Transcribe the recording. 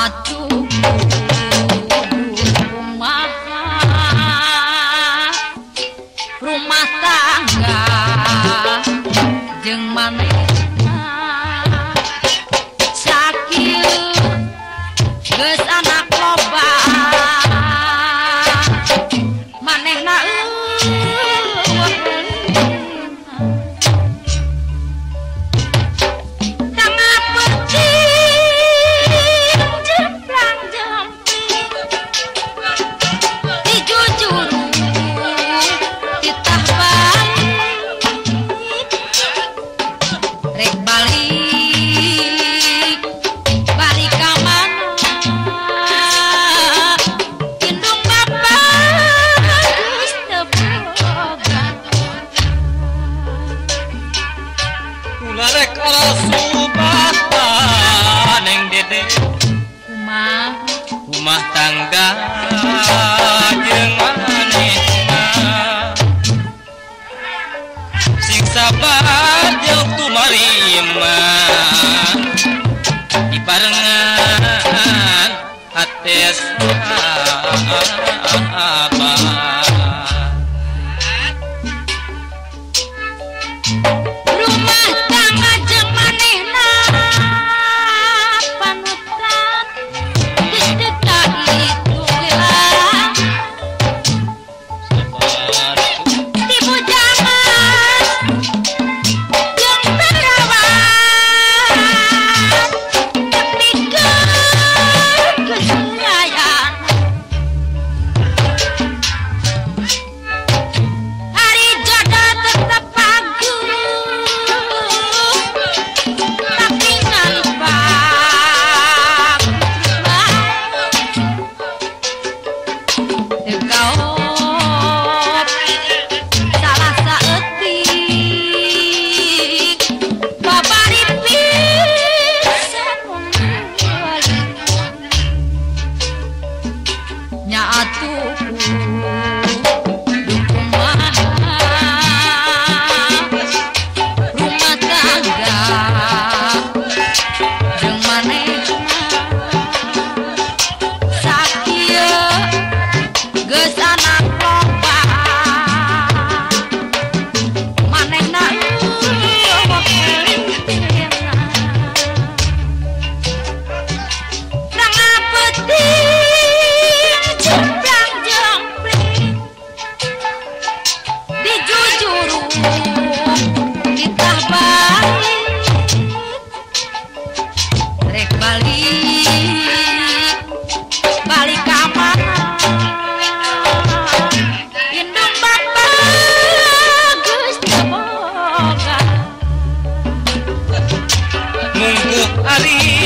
atuh rumah rumah tangga jeung maneh sakit geus ana tangga sing sabar waktu Marima di barengan ates nyatu ku Hari